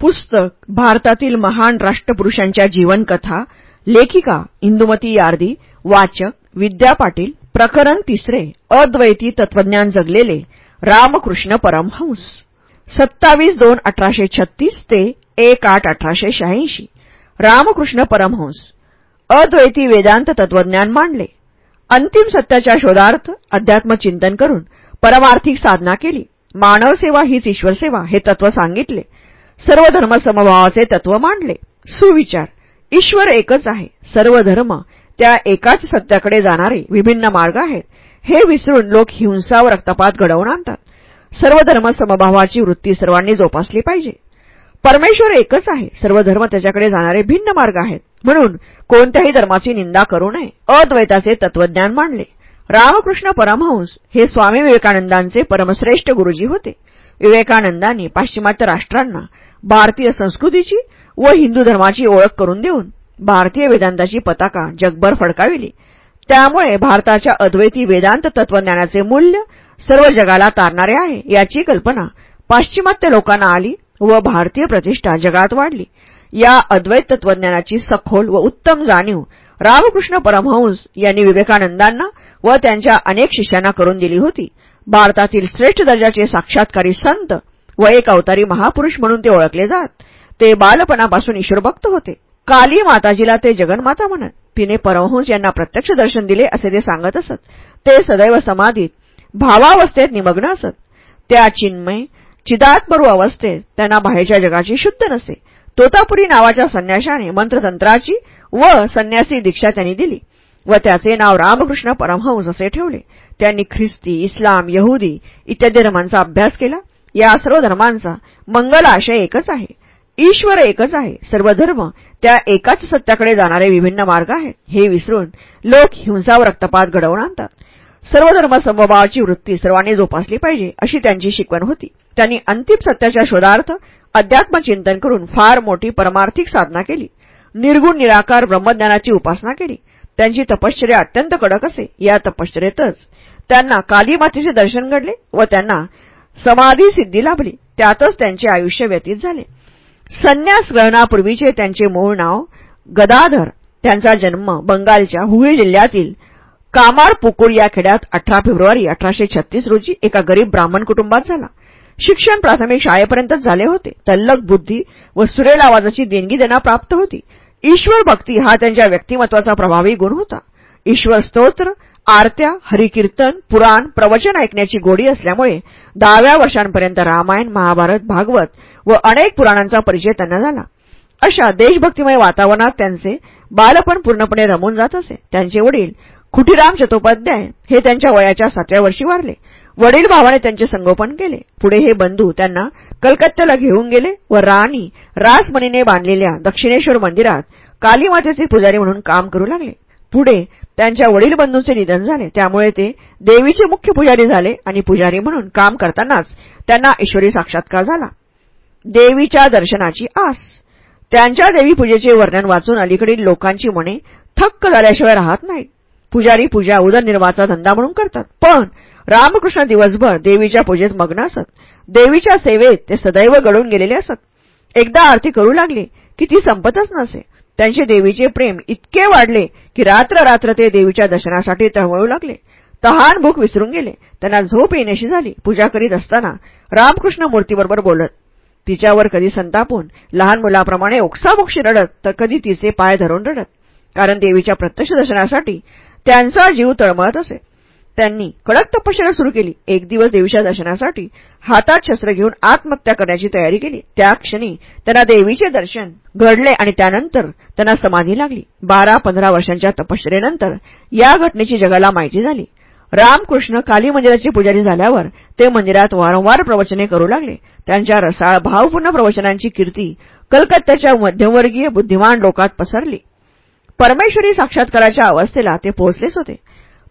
पुस्तक भारतातील महान राष्ट्रपुरुषांच्या जीवनकथा लेखिका इंदुमती यार्दी वाचक विद्या पाटील प्रकरण तिसरे अद्वैती तत्वज्ञान जगलेले रामकृष्ण परमहंस. सत्तावीस दोन अठराशे छत्तीस ते एक आठ अठराशे शहाऐंशी. रामकृष्ण परमहंस अद्वैती वेदांत तत्वज्ञान मांडले. अंतिम सत्याच्या शोधार्थ अध्यात्मचिंतन करून परमार्थिक साधना केली. मानवसेवा हीच ईश्वरसेवा हे तत्व सांगितले. सर्व धर्म समभावाचे तत्व मांडले सुविचार. ईश्वर एकच आहे. सर्व धर्म त्या एकाच सत्याकडे जाणारे विभिन्न मार्ग आहेत. हे विसरून लोक हिंसा व रक्तपात घडवून आणतात. सर्व धर्म समभावाची वृत्ती सर्वांनी जोपासली पाहिजे. परमेश्वर एकच आहे. सर्व धर्म त्याच्याकडे जाणारे भिन्न मार्ग आहेत. म्हणून कोणत्याही धर्माची निंदा करू नये. अद्वैताचे तत्वज्ञान मांडले रामकृष्ण परमहंस हे स्वामी विवेकानंदांचे परमश्रेष्ठ गुरुजी होते. विवेकानंदांनी पाश्चिमात्य राष्ट्रांना भारतीय संस्कृतीची व हिंदू धर्माची ओळख करून देऊन भारतीय वेदांताची पताका जगभर फडकाविली. त्यामुळे भारताच्या अद्वैती वेदांत तत्वज्ञानाचे मूल्य सर्व जगाला तारणारे आहे याची कल्पना पाश्चिमात्य लोकांना आली व भारतीय प्रतिष्ठा जगात वाढली. या अद्वैत तत्वज्ञानाची सखोल व उत्तम जाणीव रामकृष्ण परमहंस यांनी विवेकानंदांना व त्यांच्या अनेक शिष्यांना करून दिली होती. भारतातील श्रेष्ठ दर्जाचे साक्षात्कारी संत व एक अवतारी महापुरुष म्हणून ते ओळखले जात. ते बालपणापासून ईश्वरभक्त होते. काली माताजीला ते जगन्माता म्हणत. तिने परमहंस यांना प्रत्यक्ष दर्शन दिले असे ते सांगत असत. ते सदैव समाधीत भावावस्थेत निमग्न असत. त्या चिन्मय चिदात्मरू अवस्थेत त्यांना बाहेरच्या जगाची शुद्ध नसे. तोतापुरी नावाच्या संन्याशाने मंत्रतंत्राची व संन्यासी दीक्षा त्यांनी दिली व त्याचे नाव रामकृष्ण परमहंस असे ठेवले. त्यांनी ख्रिस्ती इस्लाम यहुदी इत्यादी धर्मांचा अभ्यास केला. या सर्व धर्मांचा मंगल आशय एकच आहे. ईश्वर एकच आहे. सर्व धर्म त्या एकाच सत्याकडे जाणारे विभिन्न मार्ग आहेत. हे विसरून लोक हिंसा व रक्तपात घडवून आणतात. सर्व धर्म समभावाची वृत्ती सर्वांनी जोपासली पाहिजे अशी त्यांची शिकवण होती. त्यांनी अंतिम सत्याच्या शोधार्थ अध्यात्मचिंतन करून फार मोठी परमार्थिक साधना केली. निर्गुण निराकार ब्रह्मज्ञानाची उपासना केली. त्यांची तपश्चर्या अत्यंत कडक असे. या तपश्चर्येतच त्यांना कालीमातेचे दर्शन घडले व त्यांना समाधी सिद्धी लाभली. त्यातच त्यांचे आयुष्य व्यतीत झाले. संन्यास ग्रहणापूर्वीचे त्यांचे मूळ नाव गदाधर. त्यांचा जन्म बंगालच्या हुगळी जिल्ह्यातील कामारपुकुर या खेड्यात अठरा फेब्रुवारी अठराशे छत्तीस रोजी एका गरीब ब्राह्मण कुटुंबात झाला. शिक्षण प्राथमिक शाळेपर्यंतच झाले होते. तल्लक बुद्धी व सुरेल आवाजाची देणगी त्यांना प्राप्त होती. ईश्वर भक्ती हा त्यांच्या व्यक्तिमत्वाचा प्रभावी गुण होता. ईश्वर स्तोत्र आरत्या हरिकीर्तन पुराण प्रवचन ऐकण्याची गोडी असल्यामुळे दहाव्या वर्षांपर्यंत रामायण महाभारत भागवत व अनेक पुराणांचा परिचय त्यांना झाला. अशा देशभक्तिमय वातावरणात त्यांचे बालपण पूर्णपणे रमून जात असे. त्यांचे वडील खुटीराम चतोपाध्याय हे त्यांच्या वयाच्या सातव्या वर्षी वारले. वडील भावाने त्यांचे संगोपन केले. पुढे हे बंधू त्यांना कलकत्त्याला घेऊन गेले व राणी रासमणीने बांधलेल्या दक्षिणेश्वर मंदिरात कालीमातेचे पुजारी म्हणून काम करू लागले. पुढे त्यांच्या वडील बंधूंचे निधन झाले. त्यामुळे ते देवीचे मुख्य पुजारी झाले आणि पुजारी म्हणून काम करतानाच त्यांना ईश्वरी साक्षात्कार झाला. देवीच्या दर्शनाची आस. त्यांच्या देवी पूजेचे वर्णन वाचून अलीकडील लोकांची मने थक्क झाल्याशिवाय राहत नाहीत. पुजारी पूजा उदरनिर्वाहाचा धंदा म्हणून करतात. पण रामकृष्ण दिवसभर देवीच्या पूजेत मग्न असत. देवीच्या सेवेत ते सदैव गळून गेलेले असत. एकदा आरती करू लागले की ती संपतच नसे. त्यांचे देवीचे प्रेम इतके वाढले की रात्र रात्र ते देवीच्या दर्शनासाठी तळमळू लागले. तहान भूक विसरून गेले. त्यांना झोप येण्याशी झाली. पूजा करीत असताना रामकृष्ण मूर्तीबरोबर बोलत तिच्यावर कधी संतापून लहान मुलाप्रमाणे ओक्साबोक्षी रडत तर कधी तिचे पाय धरून रडत. कारण देवीच्या प्रत्यक्ष दर्शनासाठी त्यांचा जीव तळमळत असे. त्यांनी कडक तपश्चर्या सुरू केली. एक दिवस देवीच्या दर्शनासाठी हातात शस्त्र घेऊन आत्महत्या करण्याची तयारी केली. त्या क्षणी त्यांना देवीचे दर्शन घडले आणि त्यानंतर त्यांना समाधी लागली. बारा पंधरा वर्षांच्या तपश्चर्येनंतर या घटनेची जगाला माहिती झाली. रामकृष्ण काली मंदिराचे पुजारी झाल्यावर ते मंदिरात वारंवार प्रवचने करू लागले. त्यांच्या रसाळ भावपूर्ण प्रवचनांची कीर्ती कलकत्त्याच्या मध्यमवर्गीय बुद्धिमान लोकात पसरली. परमेश्वरी साक्षात्काराच्या अवस्थेला ते पोहोचलेच होते.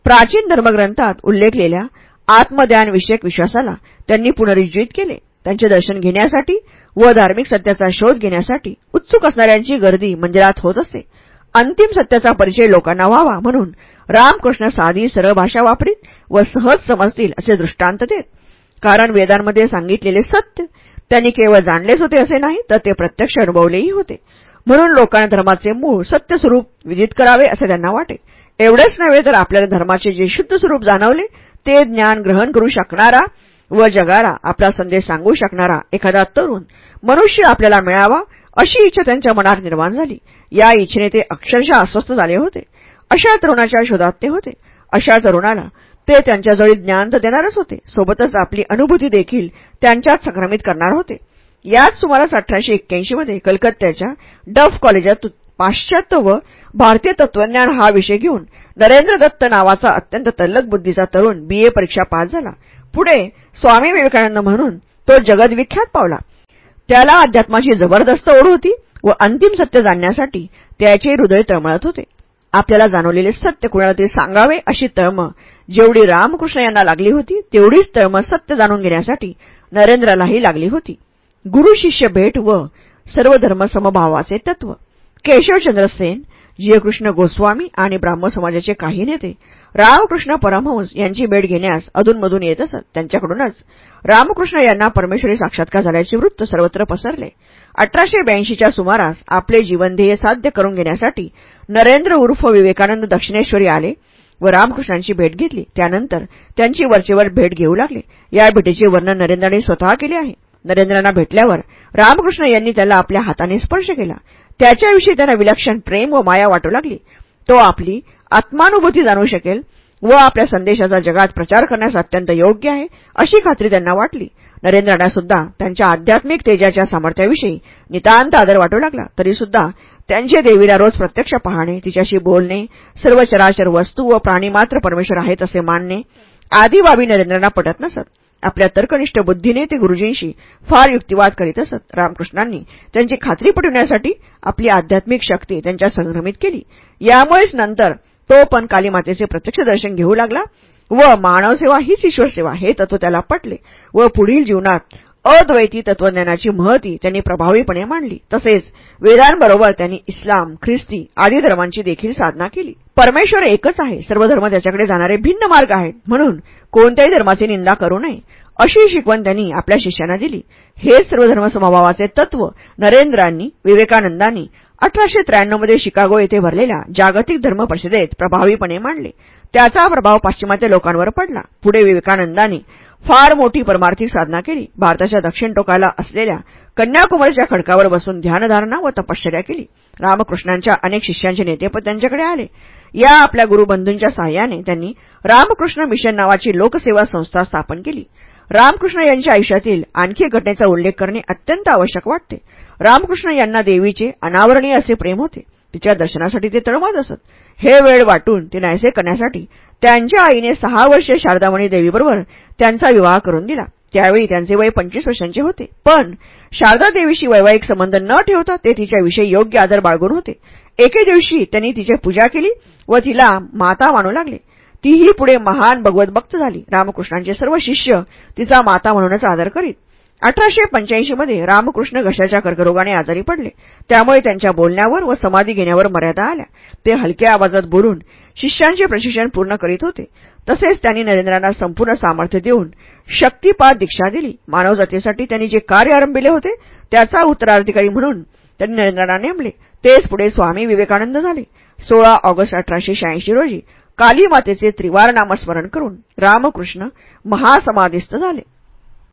प्राचीन धर्मग्रंथात उल्लेखलेल्या आत्मज्ञानविषयक विश्वासाला त्यांनी पुनरुज्जीवित केले. त्यांचे दर्शन घेण्यासाठी व धार्मिक सत्याचा शोध घेण्यासाठी उत्सुक असणाऱ्यांची गर्दी मंदिरात होत असे. अंतिम सत्याचा परिचय लोकांना व्हावा म्हणून रामकृष्ण साधी सरळ भाषा वापरीत व सहज समजतील असे दृष्टांत देत. कारण वेदांमध्ये सांगितलेले सत्य त्यांनी केवळ जाणलेच होते असे नाही तर ते प्रत्यक्ष अनुभवलेही होते. म्हणून लोकांना धर्माचे मूळ सत्यस्वरूप विदित करावे असे त्यांना वाटे. एवढेच नव्हे तर आपल्याला धर्माचे जे शुद्ध स्वरूप जाणवले ते ज्ञान ग्रहण करू शकणारा व जगाला आपला संदेश सांगू शकणारा एखादा तरुण मनुष्य आपल्याला मिळावा अशी इच्छा त्यांच्या मनात निर्माण झाली. या इच्छेने ते अक्षरशः अस्वस्थ झाले होते. अशा तरुणाच्या शोधात ते होते. अशा तरुणाला ते त्यांच्याजवळ ज्ञान तर देणारच होते. सोबतच आपली अनुभूती देखील त्यांच्यात संक्रमित करणार होते. याच सुमारास अठराशे एक्क्याऐंशीमध्ये कलकत्त्याच्या डफ कॉलेजात पाश्चात्य व भारतीय तत्वज्ञान हा विषय घेऊन नरेंद्र दत्त नावाचा अत्यंत तल्लक बुद्धीचा तरुण बीए परीक्षा पास झाला. पुढे स्वामी विवेकानंद म्हणून तो जगदविख्यात पावला. त्याला अध्यात्माची जबरदस्त ओढ होती व अंतिम सत्य जाणण्यासाठी त्याचे हृदय तळमळत होते. आपल्याला जाणवलेले सत्य कुणाला तरी सांगावे अशी तळमळ जेवढी रामकृष्ण यांना लागली होती तेवढीच तळमळ सत्य जाणून घेण्यासाठी नरेंद्रलाही लागली होती. गुरु शिष्य भेट व सर्व धर्म समभावाचे तत्व. केशवचंद्र सेन जयकृष्ण गोस्वामी आणि ब्राह्म समाजाचे काही नेते रामकृष्ण परमहंस यांची भेट घेण्यास अधूनमधून येत असत. त्यांच्याकडूनच रामकृष्ण यांना परमेश्वरी साक्षात्कार झाल्याचे वृत्त सर्वत्र पसरले. अठराशे ब्याऐंशीच्या सुमारास आपले जीवनध्येय साध्य करून घेण्यासाठी नरेंद्र उर्फ विवेकानंद दक्षिणेश्वरी आले व रामकृष्णांची भेट घेतली. त्यानंतर त्यांची वरचेवर भेट घेऊ लागले. या भेटीचे वर्णन नरेंद्राने स्वतः केले आहे. नरेंद्रांना भेटल्यावर रामकृष्ण यांनी त्याला आपल्या हाताने स्पर्श केला. त्याच्याविषयी त्यांना विलक्षण प्रेम व माया वाटू लागली. तो आपली आत्मानुभूती जाणू शकेल व आपल्या संदेशाचा जगात प्रचार करण्यास अत्यंत योग्य आहे अशी खात्री त्यांना वाटली. नरेंद्रांना सुद्धा त्यांच्या आध्यात्मिक तेजाच्या सामर्थ्याविषयी नितांत आदर वाटू लागला. तरीसुद्धा त्यांचे देवीला रोज प्रत्यक्ष पाहणे तिच्याशी बोलणे सर्व चराचर वस्तू व प्राणी मात्र परमेश्वर आहेत असे मानणे आदी बाबी नरेंद्रांना पटत नसत. आपल्या तर्कनिष्ठ बुद्धीने ते गुरुजींशी फार युक्तिवाद करीत असत. रामकृष्णांनी त्यांची खात्री पटवण्यासाठी आपली आध्यात्मिक शक्ती त्यांच्या संक्रमित केली. यामुळेच नंतर तो पण कालीमातेचे प्रत्यक्ष दर्शन घेऊ लागला व मानवसेवा हीच ईश्वरसेवा हे तत्व त्याला पटले व पुढील जीवनात अद्वैती तत्वज्ञानाची महती त्यांनी प्रभावीपणे मांडली. तसेच वेदांबरोबर त्यांनी इस्लाम ख्रिस्ती आदी धर्मांची देखील साधना केली. परमेश्वर एकच आहे. सर्व धर्म त्याच्याकडे जाणारे भिन्न मार्ग आहेत. म्हणून कोणत्याही धर्माची निंदा करू नये. अशी शिकवण त्यांनी आपल्या शिष्यांना दिली. हे सर्व धर्मसमभावाचे तत्व नरेंद्रांनी विवेकानंदांनी अठराशे त्र्याण्णवमध्ये शिकागो येथे भरलेल्या जागतिक धर्म परिषदेत प्रभावीपणे मांडले. त्याचा प्रभाव पाश्चिमात्य लोकांवर पडला. पुढे विवेकानंदांनी फार मोठी परमार्थिक साधना केली. भारताच्या दक्षिण टोकाला असलेल्या कन्याकुमारीच्या खडकावर बसून ध्यानधारणा व तपश्चर्या केली. रामकृष्णांच्या अनेक शिष्यांचे नेतेपद त्यांच्याकडे आले. या आपल्या गुरुबंधूंच्या सहाय्याने त्यांनी रामकृष्ण मिशन नावाची लोकसेवा संस्था स्थापन केली. रामकृष्ण यांच्या आयुष्यातील आणखी घटनेचा उल्लेख करणे अत्यंत आवश्यक वाटते. रामकृष्ण यांना देवीचे अनावरणीय असे प्रेम होते. तिच्या दर्शनासाठी ते तळमत असत. हे वेळ वाटून ते नायसे करण्यासाठी त्यांच्या आईने सहा वर्षे शारदामणी देवीबरोबर त्यांचा विवाह करून दिला. त्यावेळी त्यांचे वय पंचवीस वर्षांचे होते. पण शारदा देवीशी वैवाहिक संबंध न ठेवता ते तिच्याविषयी योग्य आदर बाळगून होते. एके दिवशी त्यांनी तिची पूजा केली व तिला माता मानू लागले. तीही पुढे महान भगवत भक्त झाली. रामकृष्णांचे सर्व शिष्य तिचा माता म्हणूनच आदर करीत. अठराशे पंच्याऐंशीमध्ये रामकृष्ण घशाच्या कर्करोगाने आजारी पडले. त्यामुळे त्यांच्या बोलण्यावर व समाधी घेण्यावर मर्यादा आल्या. ते हलक्या आवाजात बोलून शिष्यांचे प्रशिक्षण पूर्ण करीत होते. तसेच त्यांनी नरेंद्रांना संपूर्ण सामर्थ्य देऊन शक्तिपात दीक्षा दिली. मानवजातीसाठी त्यांनी जे कार्य आरंभिले होते त्याचा उत्तराधिकारी म्हणून त्यांनी नरेंद्रांना नेमले. तेच पुढे स्वामी विवेकानंद झाले. सोळा ऑगस्ट अठराशे शहाऐंशी रोजी काली मातेचे त्रिवार नामस्मरण करून रामकृष्ण महासमाधिस्थ झाले.